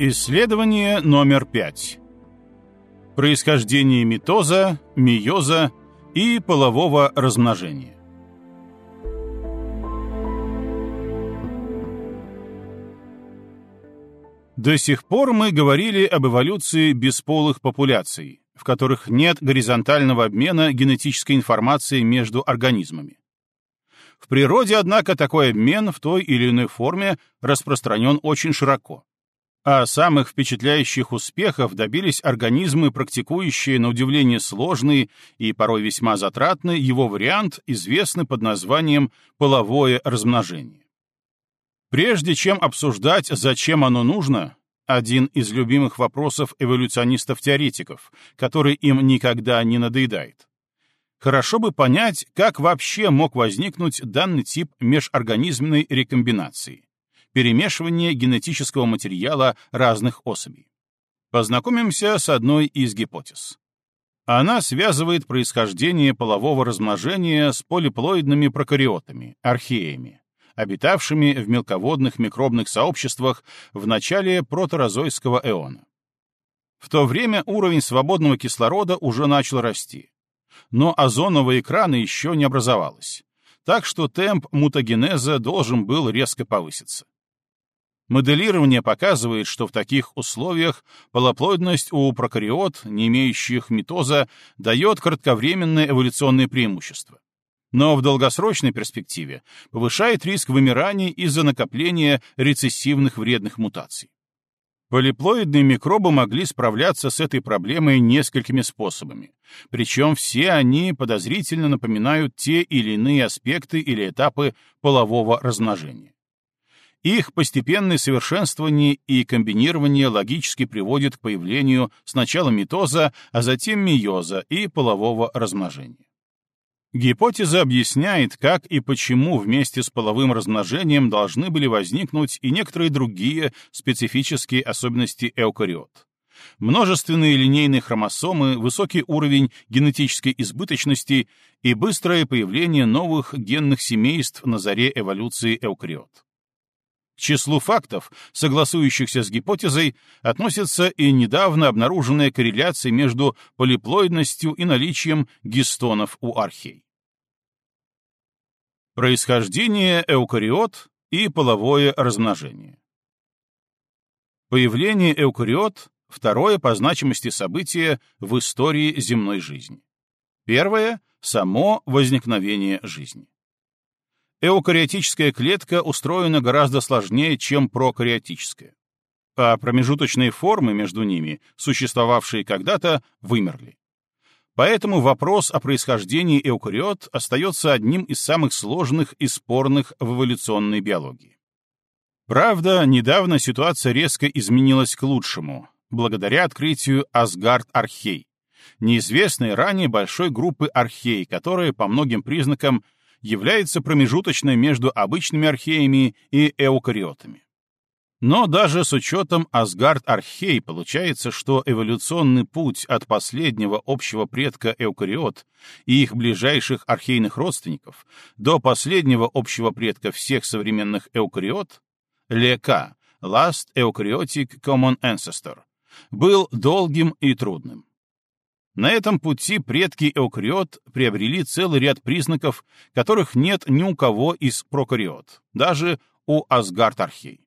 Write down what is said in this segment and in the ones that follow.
Исследование номер пять. Происхождение митоза, мейоза и полового размножения. До сих пор мы говорили об эволюции бесполых популяций, в которых нет горизонтального обмена генетической информацией между организмами. В природе, однако, такой обмен в той или иной форме распространен очень широко. А самых впечатляющих успехов добились организмы, практикующие, на удивление, сложный и порой весьма затратный его вариант, известный под названием половое размножение. Прежде чем обсуждать, зачем оно нужно, один из любимых вопросов эволюционистов-теоретиков, который им никогда не надоедает. Хорошо бы понять, как вообще мог возникнуть данный тип межорганизменной рекомбинации перемешивание генетического материала разных особей. Познакомимся с одной из гипотез. Она связывает происхождение полового размножения с полиплоидными прокариотами, археями, обитавшими в мелководных микробных сообществах в начале протерозойского эона. В то время уровень свободного кислорода уже начал расти. Но озонового экрана еще не образовалось, так что темп мутагенеза должен был резко повыситься. Моделирование показывает, что в таких условиях полоплодность у прокариот, не имеющих митоза, дает кратковременное эволюционное преимущество. Но в долгосрочной перспективе повышает риск вымирания из-за накопления рецессивных вредных мутаций. Полиплоидные микробы могли справляться с этой проблемой несколькими способами, причем все они подозрительно напоминают те или иные аспекты или этапы полового размножения. Их постепенное совершенствование и комбинирование логически приводит к появлению сначала митоза, а затем мейоза и полового размножения. Гипотеза объясняет, как и почему вместе с половым размножением должны были возникнуть и некоторые другие специфические особенности эукариот. Множественные линейные хромосомы, высокий уровень генетической избыточности и быстрое появление новых генных семейств на заре эволюции эукариот. К числу фактов, согласующихся с гипотезой, относится и недавно обнаруженная корреляция между полиплоидностью и наличием гистонов у архей. Происхождение эукариот и половое размножение. Появление эукариот — второе по значимости событие в истории земной жизни. Первое — само возникновение жизни. Эукариотическая клетка устроена гораздо сложнее, чем прокариотическая. А промежуточные формы между ними, существовавшие когда-то, вымерли. Поэтому вопрос о происхождении эукариот остается одним из самых сложных и спорных в эволюционной биологии. Правда, недавно ситуация резко изменилась к лучшему, благодаря открытию Асгард-архей, неизвестной ранее большой группы архей, которая по многим признакам является промежуточной между обычными археями и эукариотами. Но даже с учетом Асгард-архей получается, что эволюционный путь от последнего общего предка эукариот и их ближайших архейных родственников до последнего общего предка всех современных эукариот, ЛК, Last Eukaryotic Common Ancestor, был долгим и трудным. На этом пути предки эукариот приобрели целый ряд признаков, которых нет ни у кого из прокариот, даже у Асгард-архей.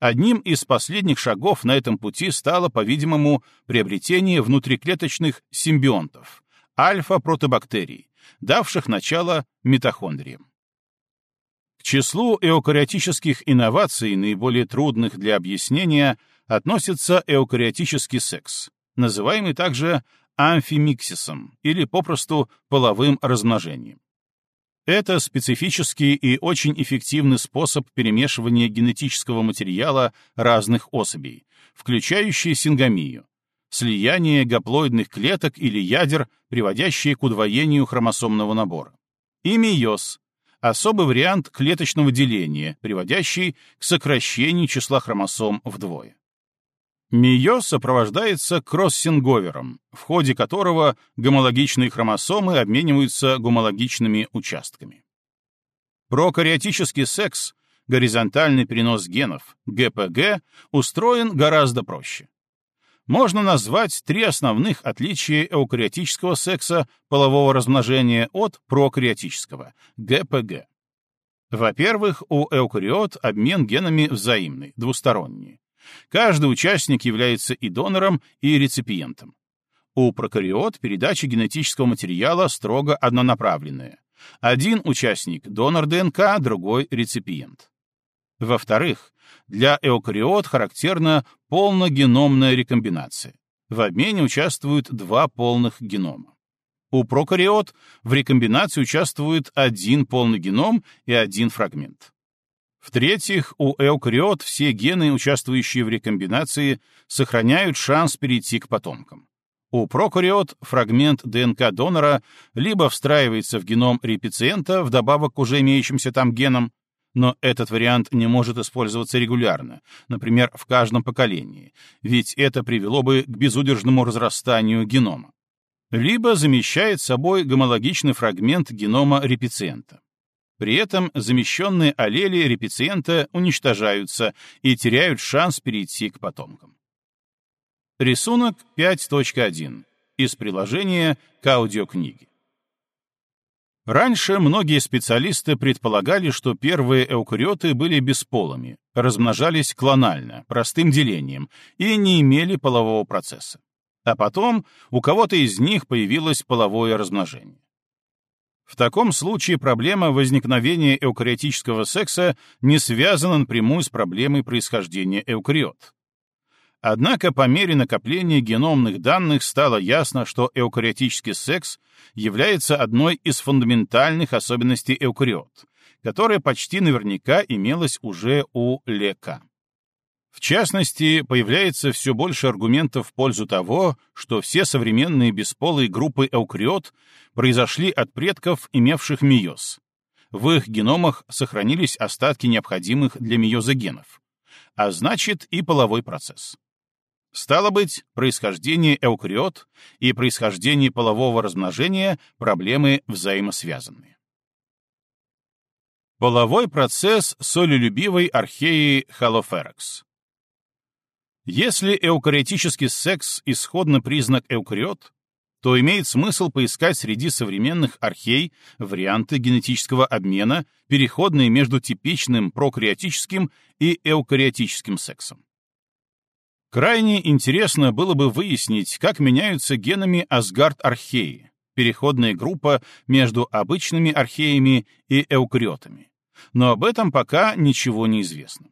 Одним из последних шагов на этом пути стало, по-видимому, приобретение внутриклеточных симбионтов, альфа-протобактерий, давших начало митохондриям. К числу эукариотических инноваций, наиболее трудных для объяснения, относится эукариотический секс, называемый также амфимиксисом или попросту половым размножением. Это специфический и очень эффективный способ перемешивания генетического материала разных особей, включающий сингамию, слияние гаплоидных клеток или ядер, приводящие к удвоению хромосомного набора. И мейоз — особый вариант клеточного деления, приводящий к сокращению числа хромосом вдвое. Мейоз сопровождается кроссинговером, в ходе которого гомологичные хромосомы обмениваются гомологичными участками. Прокариотический секс Горизонтальный перенос генов, ГПГ, устроен гораздо проще. Можно назвать три основных отличия эукариотического секса полового размножения от прокариотического, ГПГ. Во-первых, у эукариот обмен генами взаимный, двусторонний. Каждый участник является и донором, и реципиентом. У прокариот передача генетического материала строго однонаправленная. Один участник — донор ДНК, другой — реципиент. Во-вторых, для эукариот характерна полногеномная рекомбинация. В обмене участвуют два полных генома. У прокариот в рекомбинации участвует один полный геном и один фрагмент. В-третьих, у эукариот все гены, участвующие в рекомбинации, сохраняют шанс перейти к потомкам. У прокариот фрагмент ДНК донора либо встраивается в геном репициента вдобавок к уже имеющимся там генам, но этот вариант не может использоваться регулярно, например, в каждом поколении, ведь это привело бы к безудержному разрастанию генома. Либо замещает собой гомологичный фрагмент генома репициента. При этом замещенные аллели репициента уничтожаются и теряют шанс перейти к потомкам. Рисунок 5.1 из приложения к аудиокниге. Раньше многие специалисты предполагали, что первые эукариоты были бесполыми, размножались клонально, простым делением и не имели полового процесса. А потом у кого-то из них появилось половое размножение. В таком случае проблема возникновения эукариотического секса не связана напрямую с проблемой происхождения эукариот. Однако по мере накопления геномных данных стало ясно, что эукариотический секс является одной из фундаментальных особенностей эукариот, которая почти наверняка имелась уже у лека. В частности, появляется все больше аргументов в пользу того, что все современные бесполые группы эукариот произошли от предков, имевших мейоз. В их геномах сохранились остатки необходимых для мейоза генов, а значит и половой процесс. Стало быть, происхождение эукариот и происхождение полового размножения — проблемы взаимосвязанные. Половой процесс солелюбивой археи Халоферекс. Если эукариотический секс — исходно признак эукариот, то имеет смысл поискать среди современных архей варианты генетического обмена, переходные между типичным прокариотическим и эукариотическим сексом. Крайне интересно было бы выяснить, как меняются генами асгард-археи, переходная группа между обычными археями и эукариотами. Но об этом пока ничего не известно.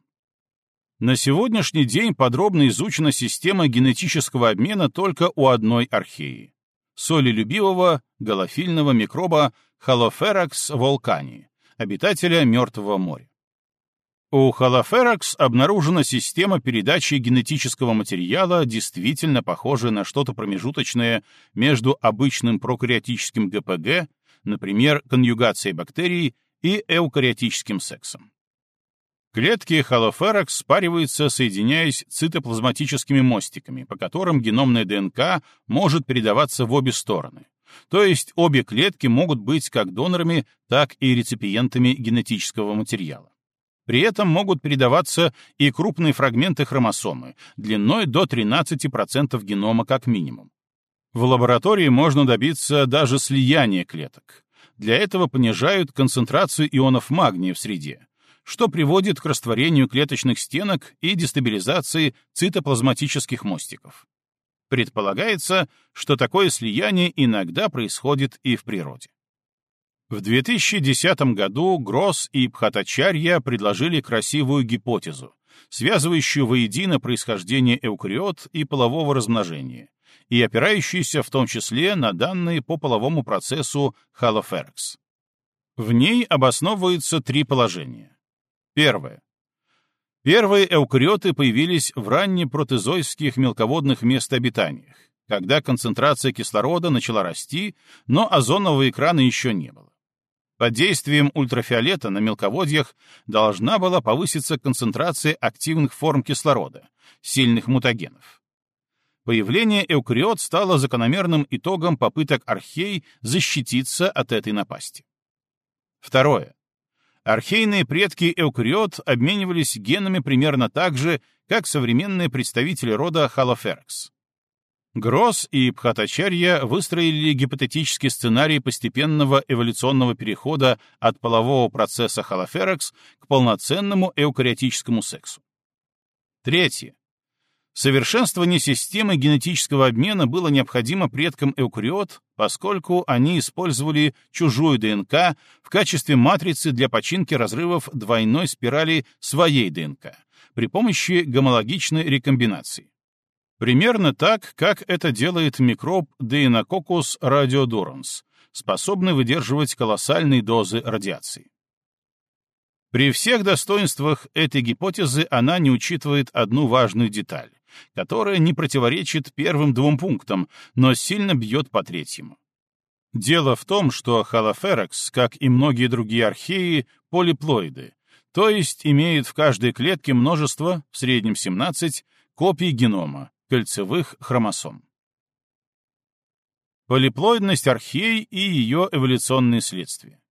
На сегодняшний день подробно изучена система генетического обмена только у одной археи — солелюбивого галофильного микроба Халоферакс волкани, обитателя Мертвого моря. У Холоферакс обнаружена система передачи генетического материала, действительно похожая на что-то промежуточное между обычным прокариотическим ГПГ, например, конъюгацией бактерий, и эукариотическим сексом. Клетки холоферакс спариваются, соединяясь цитоплазматическими мостиками, по которым геномная ДНК может передаваться в обе стороны. То есть обе клетки могут быть как донорами, так и реципиентами генетического материала. При этом могут передаваться и крупные фрагменты хромосомы, длиной до 13% генома как минимум. В лаборатории можно добиться даже слияния клеток. Для этого понижают концентрацию ионов магния в среде, что приводит к растворению клеточных стенок и дестабилизации цитоплазматических мостиков. Предполагается, что такое слияние иногда происходит и в природе. В 2010 году Гросс и Пхатачарья предложили красивую гипотезу, связывающую воедино происхождение эукариот и полового размножения, и опирающуюся в том числе на данные по половому процессу Халоферекс. В ней обосновываются три положения. Первое. Первые эукариоты появились в раннепротезойских мелководных местообитаниях, когда концентрация кислорода начала расти, но озонового экрана еще не было. Под действием ультрафиолета на мелководьях должна была повыситься концентрация активных форм кислорода, сильных мутагенов. Появление эукариот стало закономерным итогом попыток архей защититься от этой напасти. Второе. Архейные предки эукариот обменивались генами примерно так же, как современные представители рода Халоферекс. Гросс и Пхатачарья выстроили гипотетический сценарий постепенного эволюционного перехода от полового процесса холоферекс к полноценному эукариотическому сексу. Третье. Совершенствование системы генетического обмена было необходимо предкам эукариот, поскольку они использовали чужую ДНК в качестве матрицы для починки разрывов двойной спирали своей ДНК при помощи гомологичной рекомбинации. Примерно так, как это делает микроб Deinococcus radiodurans, способный выдерживать колоссальные дозы радиации. При всех достоинствах этой гипотезы она не учитывает одну важную деталь, которая не противоречит первым двум пунктам, но сильно бьет по третьему. Дело в том, что холоферекс, как и многие другие археи, полиплоиды, то есть имеют в каждой клетке множество, в среднем 17, копий генома, кольцевых хромосом. Полиплоидность архей и ее эволюционные следствия.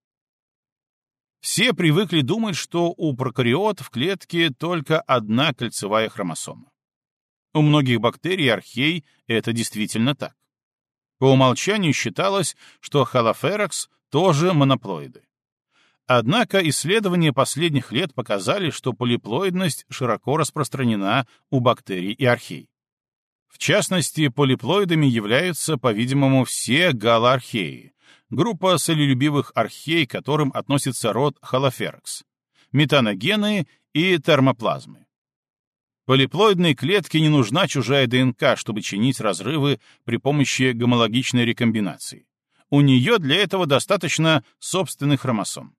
Все привыкли думать, что у прокариот в клетке только одна кольцевая хромосома. У многих бактерий архей это действительно так. По умолчанию считалось, что холоферекс тоже моноплоиды. Однако исследования последних лет показали, что полиплоидность широко распространена у бактерий и архей. В частности, полиплоидами являются, по-видимому, все галоархеи, группа солелюбивых архей, к которым относится род холоферекс, метаногены и термоплазмы. Полиплоидной клетке не нужна чужая ДНК, чтобы чинить разрывы при помощи гомологичной рекомбинации. У нее для этого достаточно собственных хромосом.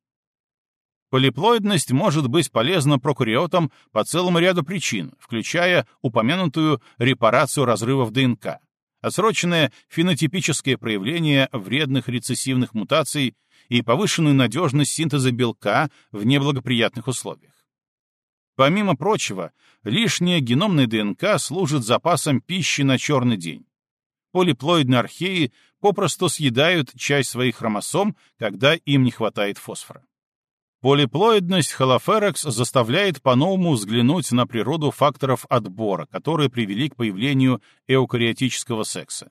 Полиплоидность может быть полезна прокариотам по целому ряду причин, включая упомянутую репарацию разрывов ДНК, отсроченное фенотипическое проявление вредных рецессивных мутаций и повышенную надежность синтеза белка в неблагоприятных условиях. Помимо прочего, лишняя геномная ДНК служит запасом пищи на черный день. Полиплоидные археи попросту съедают часть своих хромосом, когда им не хватает фосфора. Полиплоидность холоферекс заставляет по-новому взглянуть на природу факторов отбора, которые привели к появлению эукариотического секса.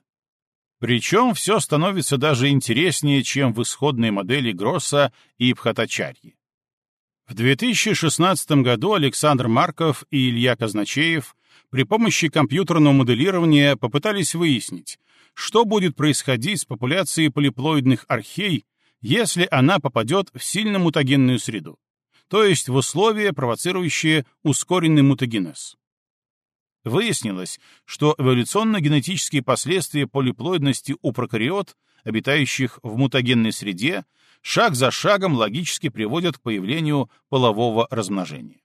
Причем все становится даже интереснее, чем в исходной модели Гросса и Пхатачарьи. В 2016 году Александр Марков и Илья Казначеев при помощи компьютерного моделирования попытались выяснить, что будет происходить с популяцией полиплоидных архей, если она попадет в сильно мутагенную среду, то есть в условия, провоцирующие ускоренный мутагенез. Выяснилось, что эволюционно-генетические последствия полиплоидности у прокариот, обитающих в мутагенной среде, шаг за шагом логически приводят к появлению полового размножения.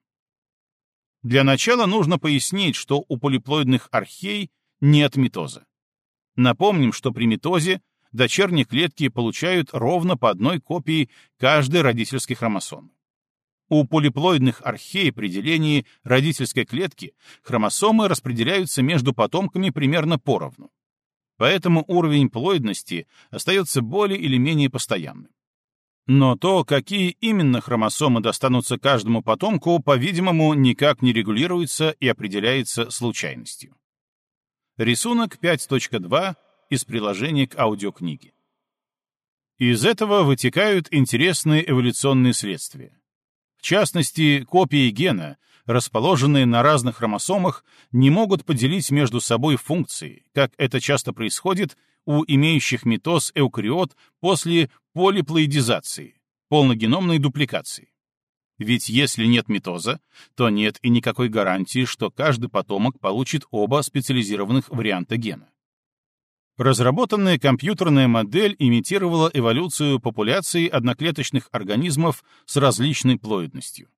Для начала нужно пояснить, что у полиплоидных архей нет митоза. Напомним, что при митозе дочерние клетки получают ровно по одной копии каждой родительской хромосомы. У полиплоидных архей при делении родительской клетки хромосомы распределяются между потомками примерно поровну. Поэтому уровень плоидности остается более или менее постоянным. Но то, какие именно хромосомы достанутся каждому потомку, по-видимому, никак не регулируется и определяется случайностью. Рисунок 5.2 из приложения к аудиокниге. Из этого вытекают интересные эволюционные следствия. В частности, копии гена, расположенные на разных хромосомах, не могут поделить между собой функции, как это часто происходит у имеющих митоз эукариот после полиплоидизации, полногеномной дупликации. Ведь если нет митоза, то нет и никакой гарантии, что каждый потомок получит оба специализированных варианта гена. Разработанная компьютерная модель имитировала эволюцию популяции одноклеточных организмов с различной плоидностью.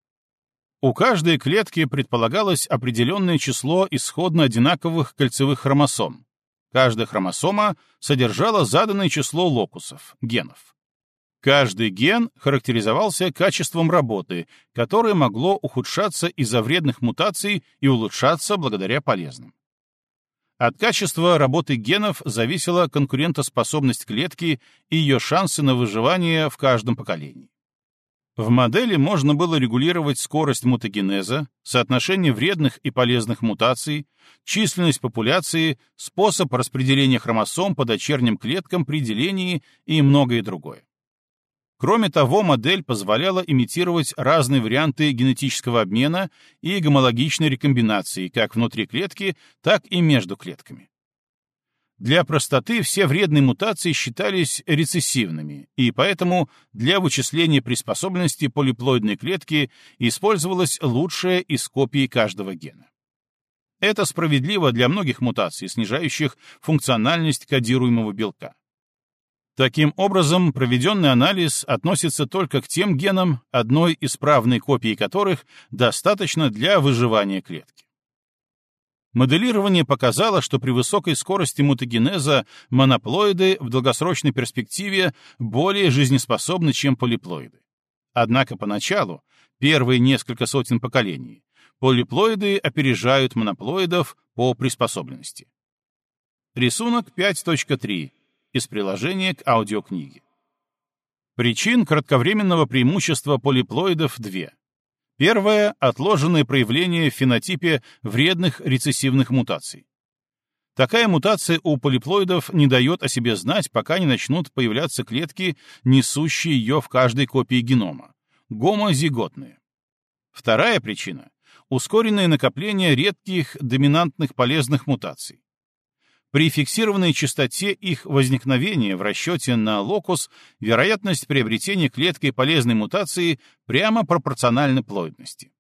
У каждой клетки предполагалось определенное число исходно одинаковых кольцевых хромосом. Каждая хромосома содержала заданное число локусов, генов. Каждый ген характеризовался качеством работы, которое могло ухудшаться из-за вредных мутаций и улучшаться благодаря полезным. От качества работы генов зависела конкурентоспособность клетки и ее шансы на выживание в каждом поколении. В модели можно было регулировать скорость мутагенеза, соотношение вредных и полезных мутаций, численность популяции, способ распределения хромосом по дочерним клеткам при делении и многое другое. Кроме того, модель позволяла имитировать разные варианты генетического обмена и гомологичной рекомбинации как внутри клетки, так и между клетками. Для простоты все вредные мутации считались рецессивными, и поэтому для вычисления приспособленности полиплоидной клетки использовалась лучшая из копий каждого гена. Это справедливо для многих мутаций, снижающих функциональность кодируемого белка. Таким образом, проведенный анализ относится только к тем генам, одной исправной копии которых достаточно для выживания клетки. Моделирование показало, что при высокой скорости мутагенеза моноплоиды в долгосрочной перспективе более жизнеспособны, чем полиплоиды. Однако поначалу, первые несколько сотен поколений, полиплоиды опережают моноплоидов по приспособленности. Рисунок 5.3 из приложения к аудиокниге. Причин кратковременного преимущества полиплоидов две. Первое — отложенное проявление в фенотипе вредных рецессивных мутаций. Такая мутация у полиплоидов не дает о себе знать, пока не начнут появляться клетки, несущие ее в каждой копии генома — гомозиготные. Вторая причина — ускоренное накопление редких доминантных полезных мутаций. При фиксированной частоте их возникновения в расчете на локус вероятность приобретения клеткой полезной мутации прямо пропорциональна плоидности.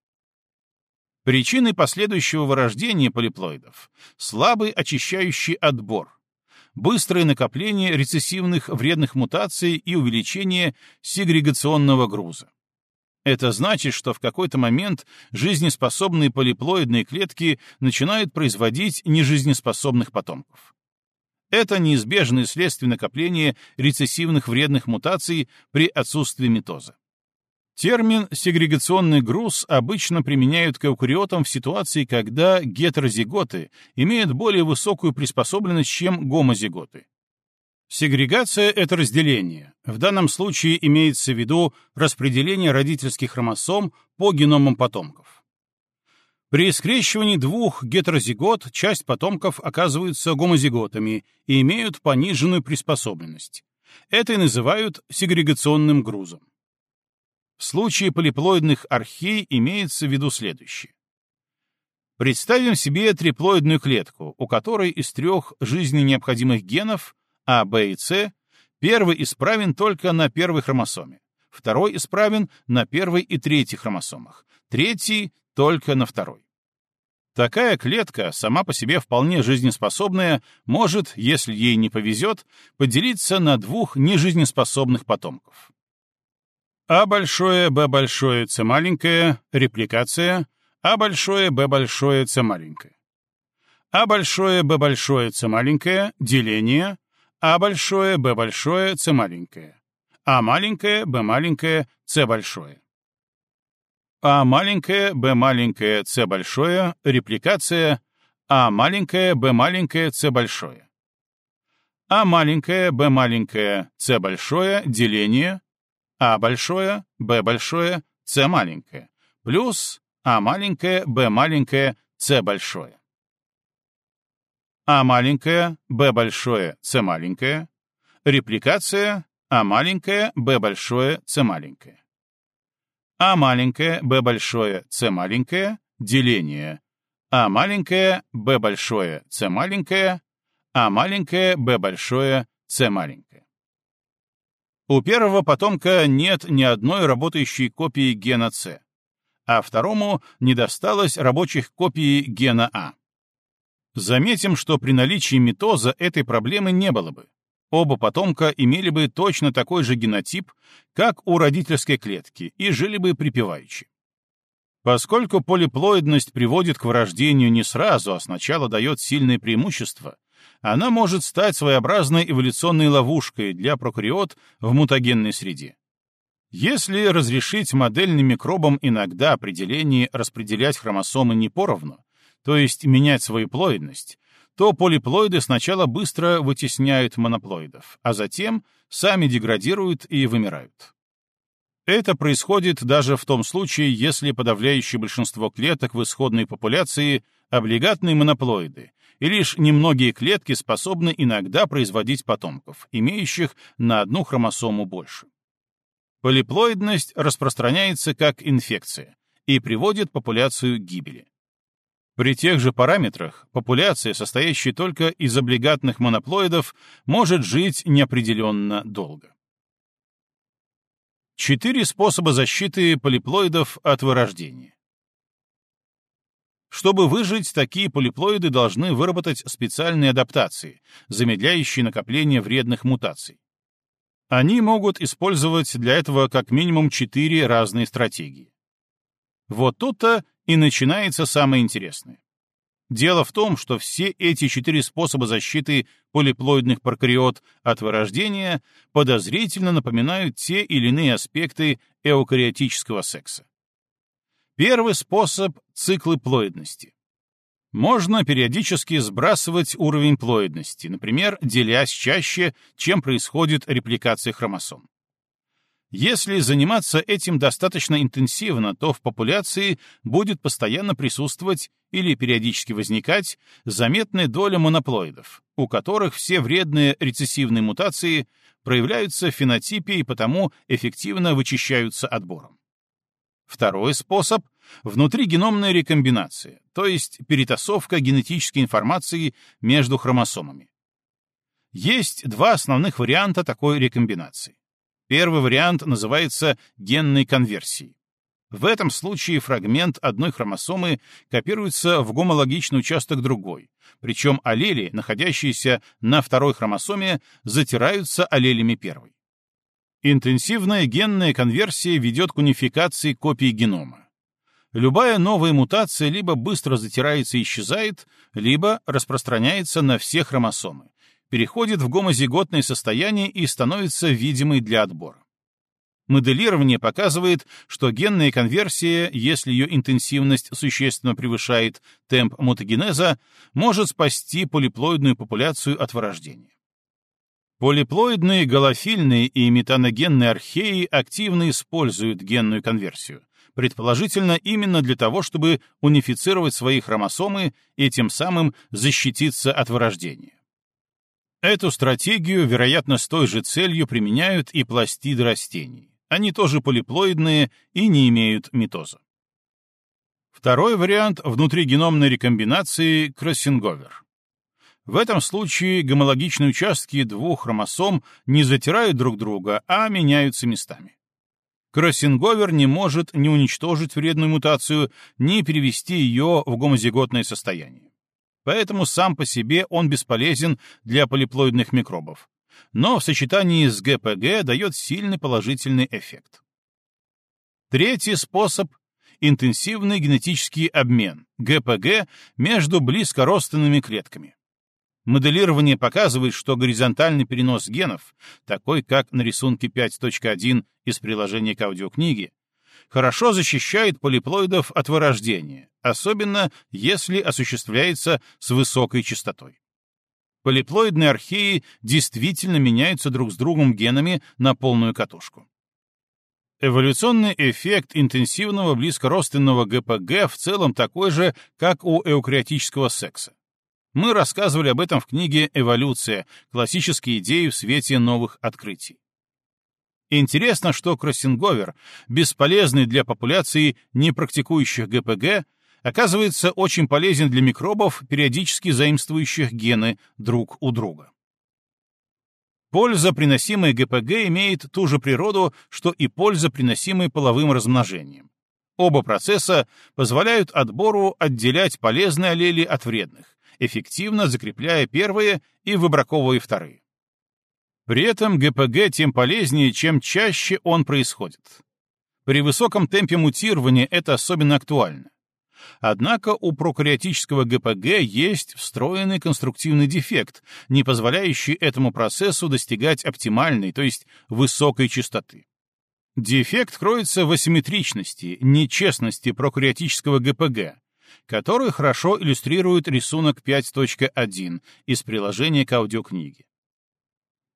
Причины последующего вырождения полиплоидов — слабый очищающий отбор, быстрое накопление рецессивных вредных мутаций и увеличение сегрегационного груза. Это значит, что в какой-то момент жизнеспособные полиплоидные клетки начинают производить нежизнеспособных потомков. Это неизбежное следствие накопления рецессивных вредных мутаций при отсутствии митоза. Термин «сегрегационный груз» обычно применяют к эукариотам в ситуации, когда гетерозиготы имеют более высокую приспособленность, чем гомозиготы. Сегрегация — это разделение. В данном случае имеется в виду распределение родительских хромосом по геномам потомков. При скрещивании двух гетерозигот часть потомков оказываются гомозиготами и имеют пониженную приспособленность. Это и называют сегрегационным грузом. В случае полиплоидных архей имеется в виду следующее. Представим себе триплоидную клетку, у которой из трех жизненно необходимых генов а, Б и С, первый исправен только на первой хромосоме, второй исправен на первой и третьей хромосомах, третий — только на второй. Такая клетка, сама по себе вполне жизнеспособная, может, если ей не повезет, поделиться на двух нежизнеспособных потомков. А большое, Б большое, С маленькое — репликация, А большое, Б большое, С маленькое. А большое, Б большое, С маленькое — деление, а большое, Б большое, С маленькое. А маленькое, Б маленькое, С большое. А маленькое, Б маленькое, С большое, репликация, А маленькое, Б маленькое, С большое. А маленькое, Б маленькое, С большое, деление, А большое, Б большое, С маленькое, плюс А маленькое, Б маленькое, С большое. А маленькое, Б большое, С маленькое. Репликация А маленькое, Б большое, С маленькое. А маленькое, Б большое, С маленькое. Деление. А маленькое, Б большое, С маленькое. А маленькое, Б большое, С маленькое. У первого потомка нет ни одной работающей копии гена С, а второму не досталось рабочих копий гена А. Заметим, что при наличии митоза этой проблемы не было бы. Оба потомка имели бы точно такой же генотип, как у родительской клетки, и жили бы припеваючи. Поскольку полиплоидность приводит к вырождению не сразу, а сначала дает сильное преимущество, она может стать своеобразной эволюционной ловушкой для прокариот в мутагенной среде. Если разрешить модельным микробам иногда определение распределять хромосомы не поровну, то есть менять свою плоидность, то полиплоиды сначала быстро вытесняют моноплоидов, а затем сами деградируют и вымирают. Это происходит даже в том случае, если подавляющее большинство клеток в исходной популяции — облигатные моноплоиды, и лишь немногие клетки способны иногда производить потомков, имеющих на одну хромосому больше. Полиплоидность распространяется как инфекция и приводит популяцию к гибели. При тех же параметрах популяция, состоящая только из облигатных моноплоидов, может жить неопределенно долго. Четыре способа защиты полиплоидов от вырождения. Чтобы выжить, такие полиплоиды должны выработать специальные адаптации, замедляющие накопление вредных мутаций. Они могут использовать для этого как минимум четыре разные стратегии. Вот тут-то и начинается самое интересное. Дело в том, что все эти четыре способа защиты полиплоидных прокариот от вырождения подозрительно напоминают те или иные аспекты эукариотического секса. Первый способ — циклы плоидности. Можно периодически сбрасывать уровень плоидности, например, делясь чаще, чем происходит репликация хромосом. Если заниматься этим достаточно интенсивно, то в популяции будет постоянно присутствовать или периодически возникать заметная доля моноплоидов, у которых все вредные рецессивные мутации проявляются в фенотипе и потому эффективно вычищаются отбором. Второй способ — внутригеномная рекомбинация, то есть перетасовка генетической информации между хромосомами. Есть два основных варианта такой рекомбинации. Первый вариант называется генной конверсией. В этом случае фрагмент одной хромосомы копируется в гомологичный участок другой, причем аллели, находящиеся на второй хромосоме, затираются аллелями первой. Интенсивная генная конверсия ведет к унификации копий генома. Любая новая мутация либо быстро затирается и исчезает, либо распространяется на все хромосомы, переходит в гомозиготное состояние и становится видимой для отбора. Моделирование показывает, что генная конверсия, если ее интенсивность существенно превышает темп мутагенеза, может спасти полиплоидную популяцию от вырождения. Полиплоидные, галофильные и метаногенные археи активно используют генную конверсию, предположительно именно для того, чтобы унифицировать свои хромосомы и тем самым защититься от вырождения. Эту стратегию, вероятно, с той же целью применяют и пластиды растений. Они тоже полиплоидные и не имеют митоза. Второй вариант внутригеномной рекомбинации — кроссинговер. В этом случае гомологичные участки двух хромосом не затирают друг друга, а меняются местами. Кроссинговер не может ни уничтожить вредную мутацию, ни перевести ее в гомозиготное состояние поэтому сам по себе он бесполезен для полиплоидных микробов, но в сочетании с ГПГ дает сильный положительный эффект. Третий способ — интенсивный генетический обмен, ГПГ, между близкородственными клетками. Моделирование показывает, что горизонтальный перенос генов, такой как на рисунке 5.1 из приложения к аудиокниге, хорошо защищает полиплоидов от вырождения, особенно если осуществляется с высокой частотой. Полиплоидные археи действительно меняются друг с другом генами на полную катушку. Эволюционный эффект интенсивного близкородственного ГПГ в целом такой же, как у эукариотического секса. Мы рассказывали об этом в книге «Эволюция. Классические идеи в свете новых открытий». Интересно, что кроссинговер, бесполезный для популяции не практикующих ГПГ, оказывается очень полезен для микробов, периодически заимствующих гены друг у друга. Польза, приносимая ГПГ, имеет ту же природу, что и польза, приносимая половым размножением. Оба процесса позволяют отбору отделять полезные аллели от вредных, эффективно закрепляя первые и выбраковывая вторые. При этом ГПГ тем полезнее, чем чаще он происходит. При высоком темпе мутирования это особенно актуально. Однако у прокариотического ГПГ есть встроенный конструктивный дефект, не позволяющий этому процессу достигать оптимальной, то есть высокой частоты. Дефект кроется в асимметричности, нечестности прокариотического ГПГ, который хорошо иллюстрирует рисунок 5.1 из приложения к аудиокниге.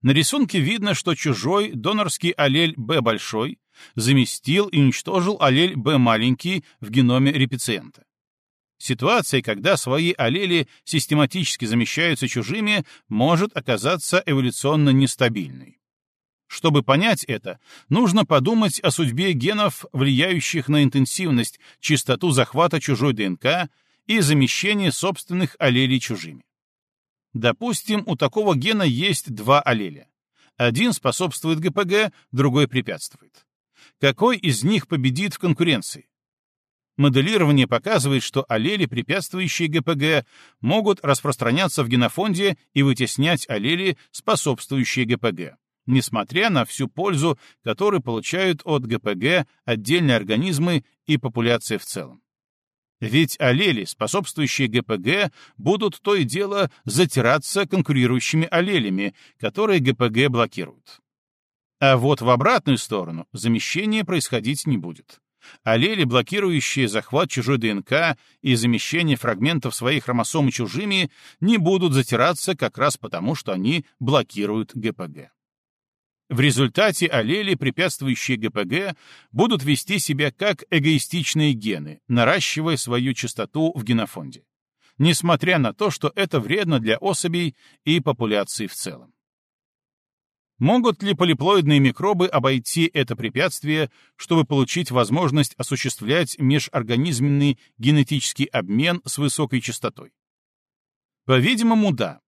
На рисунке видно, что чужой донорский аллель B большой заместил и уничтожил аллель B маленький в геноме репициента. Ситуация, когда свои аллели систематически замещаются чужими, может оказаться эволюционно нестабильной. Чтобы понять это, нужно подумать о судьбе генов, влияющих на интенсивность, частоту захвата чужой ДНК и замещения собственных аллелей чужими. Допустим, у такого гена есть два аллеля. Один способствует ГПГ, другой препятствует. Какой из них победит в конкуренции? Моделирование показывает, что аллели, препятствующие ГПГ, могут распространяться в генофонде и вытеснять аллели, способствующие ГПГ, несмотря на всю пользу, которую получают от ГПГ отдельные организмы и популяция в целом. Ведь аллели, способствующие ГПГ, будут то и дело затираться конкурирующими аллелями, которые ГПГ блокируют. А вот в обратную сторону замещение происходить не будет. Аллели, блокирующие захват чужой ДНК и замещение фрагментов своих хромосом чужими, не будут затираться как раз потому, что они блокируют ГПГ. В результате аллели, препятствующие ГПГ, будут вести себя как эгоистичные гены, наращивая свою частоту в генофонде, несмотря на то, что это вредно для особей и популяции в целом. Могут ли полиплоидные микробы обойти это препятствие, чтобы получить возможность осуществлять межорганизменный генетический обмен с высокой частотой? По-видимому, да.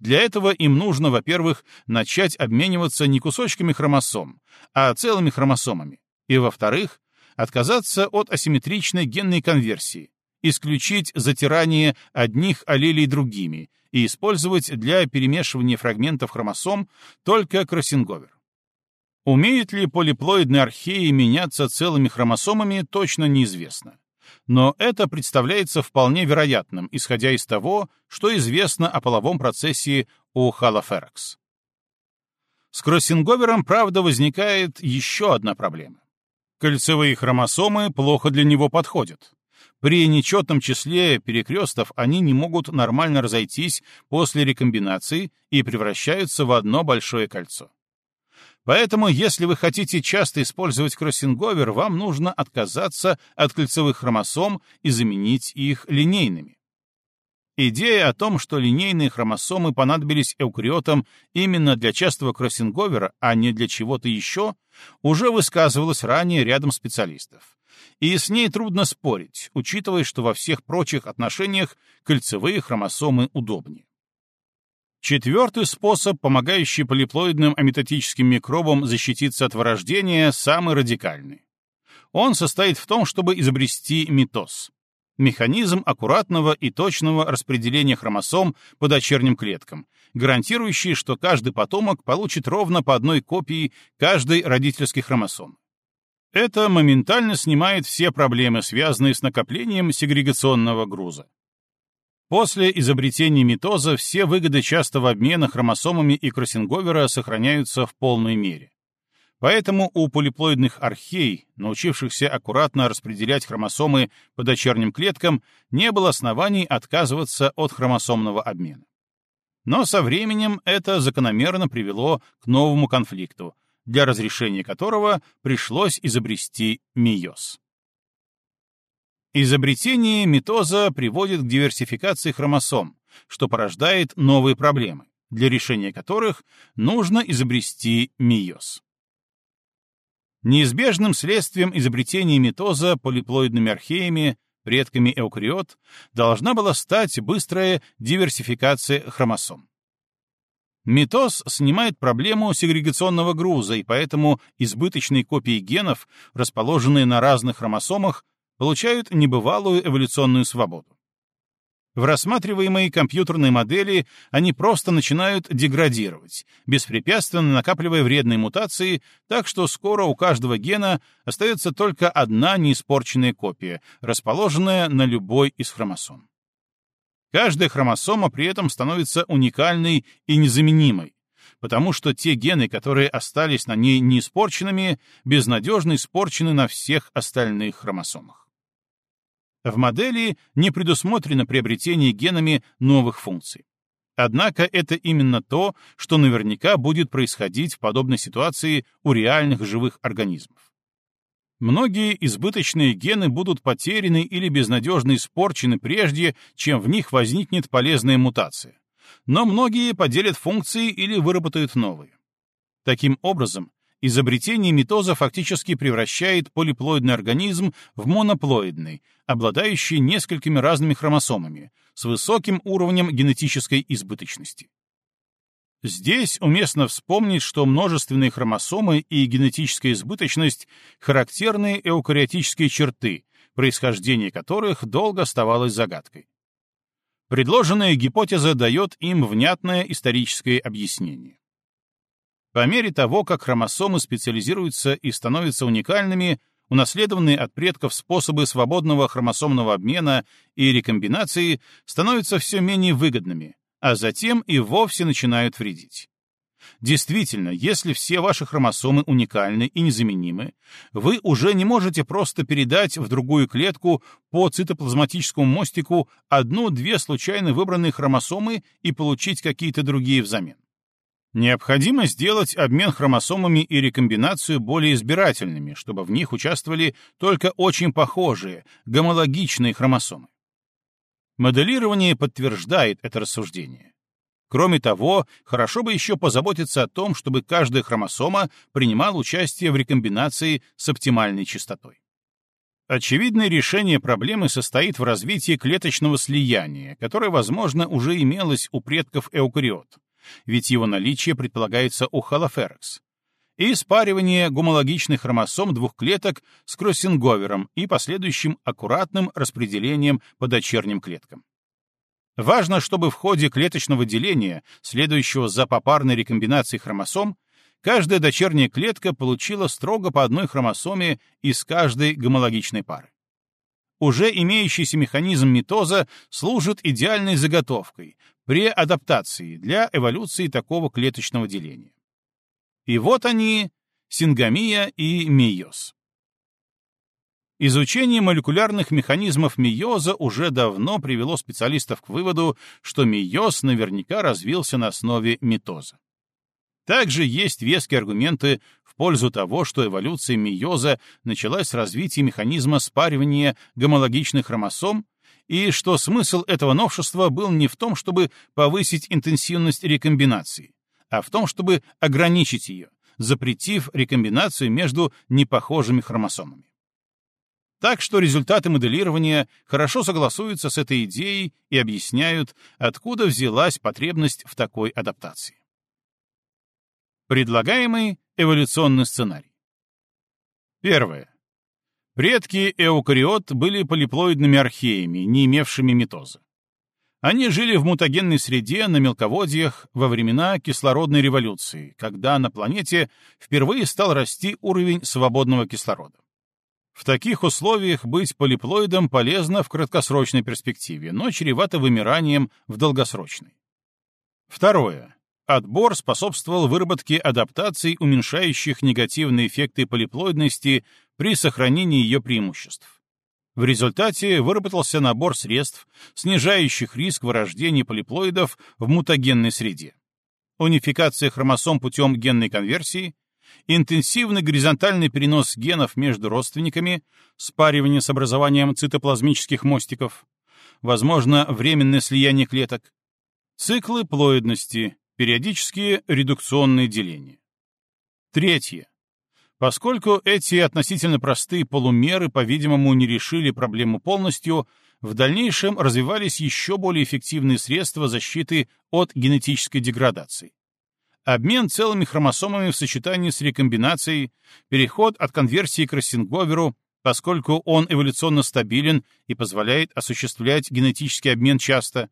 Для этого им нужно, во-первых, начать обмениваться не кусочками хромосом, а целыми хромосомами, и, во-вторых, отказаться от асимметричной генной конверсии, исключить затирание одних аллелей другими и использовать для перемешивания фрагментов хромосом только кроссинговер. Умеют ли полиплоидные археи меняться целыми хромосомами, точно неизвестно. Но это представляется вполне вероятным, исходя из того, что известно о половом процессе у халоферакс. С кроссинговером, правда, возникает еще одна проблема. Кольцевые хромосомы плохо для него подходят. При нечетном числе перекрестов они не могут нормально разойтись после рекомбинации и превращаются в одно большое кольцо. Поэтому, если вы хотите часто использовать кроссинговер, вам нужно отказаться от кольцевых хромосом и заменить их линейными. Идея о том, что линейные хромосомы понадобились эукариотам именно для частого кроссинговера, а не для чего-то еще, уже высказывалась ранее рядом специалистов и с ней трудно спорить, учитывая, что во всех прочих отношениях кольцевые хромосомы удобнее. Четвертый способ, помогающий полиплоидным аметотическим микробам защититься от вырождения, самый радикальный. Он состоит в том, чтобы изобрести митоз — механизм аккуратного и точного распределения хромосом по дочерним клеткам, гарантирующий, что каждый потомок получит ровно по одной копии каждой родительской хромосомы. Это моментально снимает все проблемы, связанные с накоплением сегрегационного груза. После изобретения митоза все выгоды частого обмена хромосомами и кроссинговера сохраняются в полной мере. Поэтому у полиплоидных архей, научившихся аккуратно распределять хромосомы по дочерним клеткам, не было оснований отказываться от хромосомного обмена. Но со временем это закономерно привело к новому конфликту, для разрешения которого пришлось изобрести миоз. Изобретение митоза приводит к диверсификации хромосом, что порождает новые проблемы, для решения которых нужно изобрести миоз. Неизбежным следствием изобретения митоза полиплоидными археями, предками эукариот, должна была стать быстрая диверсификация хромосом. Митоз снимает проблему сегрегационного груза, и поэтому избыточные копии генов, расположенные на разных хромосомах, получают небывалую эволюционную свободу. В рассматриваемой компьютерной модели они просто начинают деградировать, беспрепятственно накапливая вредные мутации, так что скоро у каждого гена остается только одна неиспорченная копия, расположенная на любой из хромосом. Каждая хромосома при этом становится уникальной и незаменимой, потому что те гены, которые остались на ней неиспорченными, безнадежно испорчены на всех остальных хромосомах. В модели не предусмотрено приобретение генами новых функций. Однако это именно то, что наверняка будет происходить в подобной ситуации у реальных живых организмов. Многие избыточные гены будут потеряны или безнадежно испорчены прежде, чем в них возникнет полезная мутация. Но многие поделят функции или выработают новые. Таким образом, изобретение митоза фактически превращает полиплоидный организм в моноплоидный, обладающий несколькими разными хромосомами, с высоким уровнем генетической избыточности. Здесь уместно вспомнить, что множественные хромосомы и генетическая избыточность — характерные эукариотические черты, происхождение которых долго оставалось загадкой. Предложенная гипотеза дает им внятное историческое объяснение. По мере того, как хромосомы специализируются и становятся уникальными, унаследованные от предков способы свободного хромосомного обмена и рекомбинации становятся все менее выгодными, а затем и вовсе начинают вредить. Действительно, если все ваши хромосомы уникальны и незаменимы, вы уже не можете просто передать в другую клетку по цитоплазматическому мостику одну-две случайно выбранные хромосомы и получить какие-то другие взамен. Необходимо сделать обмен хромосомами и рекомбинацию более избирательными, чтобы в них участвовали только очень похожие, гомологичные хромосомы. Моделирование подтверждает это рассуждение. Кроме того, хорошо бы еще позаботиться о том, чтобы каждая хромосома принимала участие в рекомбинации с оптимальной частотой. Очевидное решение проблемы состоит в развитии клеточного слияния, которое, возможно, уже имелось у предков эукариот, ведь его наличие предполагается у холоферекс, и спаривание гомологичных хромосом двух клеток с кроссинговером и последующим аккуратным распределением по дочерним клеткам. Важно, чтобы в ходе клеточного деления, следующего за попарной рекомбинацией хромосом, каждая дочерняя клетка получила строго по одной хромосоме из каждой гомологичной пары. Уже имеющийся механизм митоза служит идеальной заготовкой, преадаптацией для эволюции такого клеточного деления. И вот они, сингамия и мейоз. Изучение молекулярных механизмов мейоза уже давно привело специалистов к выводу, что мейоз наверняка развился на основе митоза. Также есть веские аргументы в пользу того, что эволюция мейоза началась с развития механизма спаривания гомологичных хромосом, и что смысл этого новшества был не в том, чтобы повысить интенсивность рекомбинации, а в том, чтобы ограничить ее, запретив рекомбинацию между непохожими хромосомами. Так что результаты моделирования хорошо согласуются с этой идеей и объясняют, откуда взялась потребность в такой адаптации. Предлагаемый эволюционный сценарий. Первое. Предки эукариот были полиплоидными археями, не имевшими митоза. Они жили в мутагенной среде на мелководьях во времена кислородной революции, когда на планете впервые стал расти уровень свободного кислорода. В таких условиях быть полиплоидом полезно в краткосрочной перспективе, но чревато вымиранием в долгосрочной. Второе. Отбор способствовал выработке адаптаций, уменьшающих негативные эффекты полиплоидности при сохранении ее преимуществ. В результате выработался набор средств, снижающих риск вырождения полиплоидов в мутагенной среде. Унификация хромосом путем генной конверсии, интенсивный горизонтальный перенос генов между родственниками, спаривание с образованием цитоплазмических мостиков, возможно, временное слияние клеток, циклы плоидности, периодические редукционные деления. Третье. Поскольку эти относительно простые полумеры, по-видимому, не решили проблему полностью, в дальнейшем развивались еще более эффективные средства защиты от генетической деградации. Обмен целыми хромосомами в сочетании с рекомбинацией, переход от конверсии к Рассинговеру, поскольку он эволюционно стабилен и позволяет осуществлять генетический обмен часто,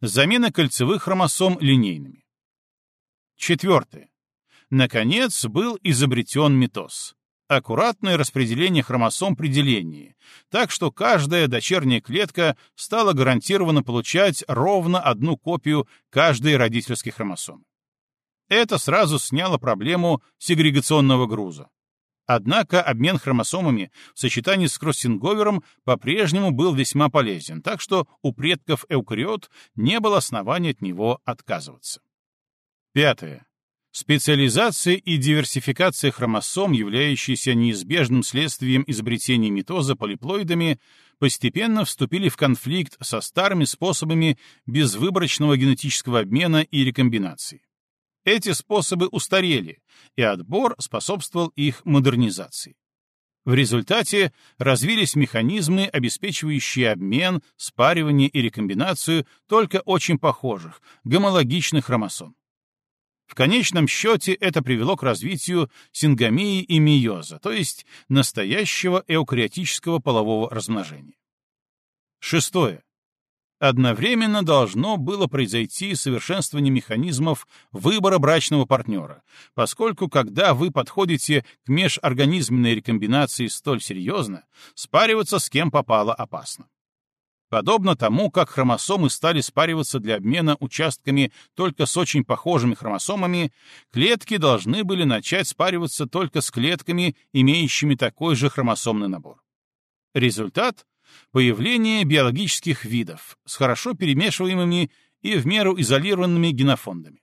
замена кольцевых хромосом линейными. Четвертое. Наконец, был изобретен митоз. Аккуратное распределение хромосом при делении, так что каждая дочерняя клетка стала гарантированно получать ровно одну копию каждой родительской хромосомы. Это сразу сняло проблему сегрегационного груза. Однако обмен хромосомами в сочетании с кроссинговером по-прежнему был весьма полезен, так что у предков эукариот не было основания от него отказываться. Пятое. Специализация и диверсификация хромосом, являющиеся неизбежным следствием изобретения митоза полиплоидами, постепенно вступили в конфликт со старыми способами безвыборочного генетического обмена и рекомбинации. Эти способы устарели, и отбор способствовал их модернизации. В результате развились механизмы, обеспечивающие обмен, спаривание и рекомбинацию только очень похожих, гомологичных хромосом. В конечном счете это привело к развитию сингамии и мейоза, то есть настоящего эукариотического полового размножения. Шестое. Одновременно должно было произойти совершенствование механизмов выбора брачного партнера, поскольку когда вы подходите к межорганизменной рекомбинации столь серьезно, спариваться с кем попало опасно. Подобно тому, как хромосомы стали спариваться для обмена участками только с очень похожими хромосомами, клетки должны были начать спариваться только с клетками, имеющими такой же хромосомный набор. Результат — появление биологических видов с хорошо перемешиваемыми и в меру изолированными генофондами.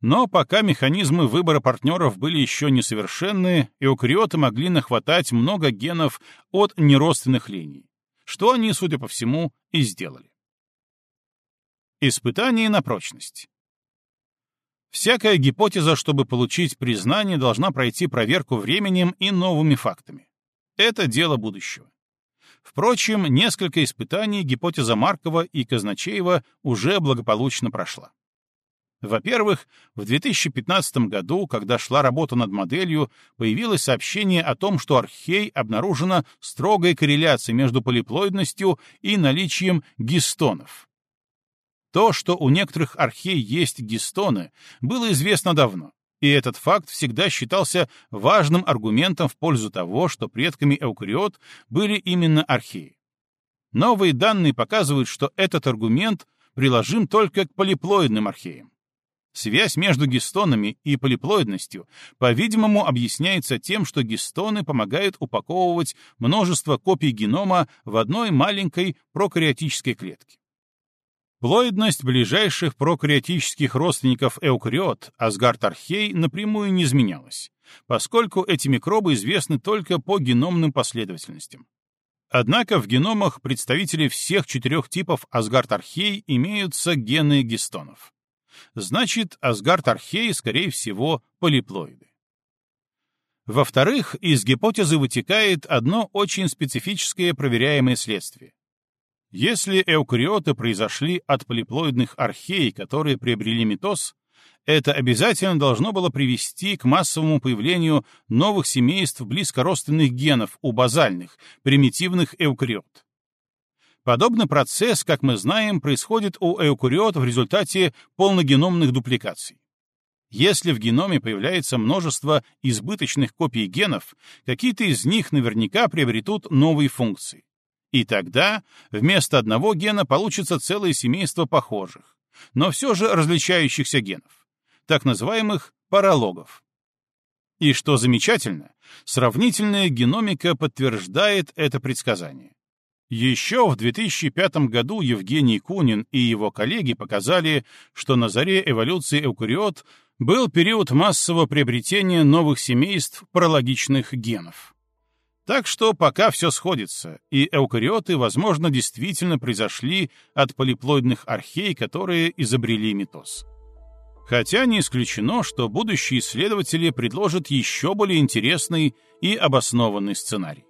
Но пока механизмы выбора партнеров были еще несовершенны, эукариоты могли нахватать много генов от неродственных линий что они, судя по всему, и сделали. Испытание на прочность. Всякая гипотеза, чтобы получить признание, должна пройти проверку временем и новыми фактами. Это дело будущего. Впрочем, несколько испытаний гипотеза Маркова и Казначеева уже благополучно прошла. Во-первых, в 2015 году, когда шла работа над моделью, появилось сообщение о том, что архей обнаружена строгая корреляция между полиплоидностью и наличием гистонов. То, что у некоторых архей есть гистоны, было известно давно, и этот факт всегда считался важным аргументом в пользу того, что предками эукариот были именно археи. Новые данные показывают, что этот аргумент приложим только к полиплоидным археям. Связь между гистонами и полиплоидностью, по-видимому, объясняется тем, что гистоны помогают упаковывать множество копий генома в одной маленькой прокариотической клетке. Плоидность ближайших прокариотических родственников эукариот, асгард-архей, напрямую не изменялась, поскольку эти микробы известны только по геномным последовательностям. Однако в геномах представителей всех четырех типов асгард-архей имеются гены гистонов. Значит, асгард-археи, скорее всего, полиплоиды. Во-вторых, из гипотезы вытекает одно очень специфическое проверяемое следствие. Если эукариоты произошли от полиплоидных архей, которые приобрели митоз, это обязательно должно было привести к массовому появлению новых семейств близкородственных генов у базальных, примитивных эукариот. Подобный процесс, как мы знаем, происходит у эукариот в результате полногеномных дупликаций. Если в геноме появляется множество избыточных копий генов, какие-то из них наверняка приобретут новые функции. И тогда вместо одного гена получится целое семейство похожих, но все же различающихся генов, так называемых паралогов. И что замечательно, сравнительная геномика подтверждает это предсказание. Еще в 2005 году Евгений Кунин и его коллеги показали, что на заре эволюции эукариот был период массового приобретения новых семейств паралогичных генов. Так что пока все сходится, и эукариоты, возможно, действительно произошли от полиплоидных архей, которые изобрели митоз. Хотя не исключено, что будущие исследователи предложат еще более интересный и обоснованный сценарий.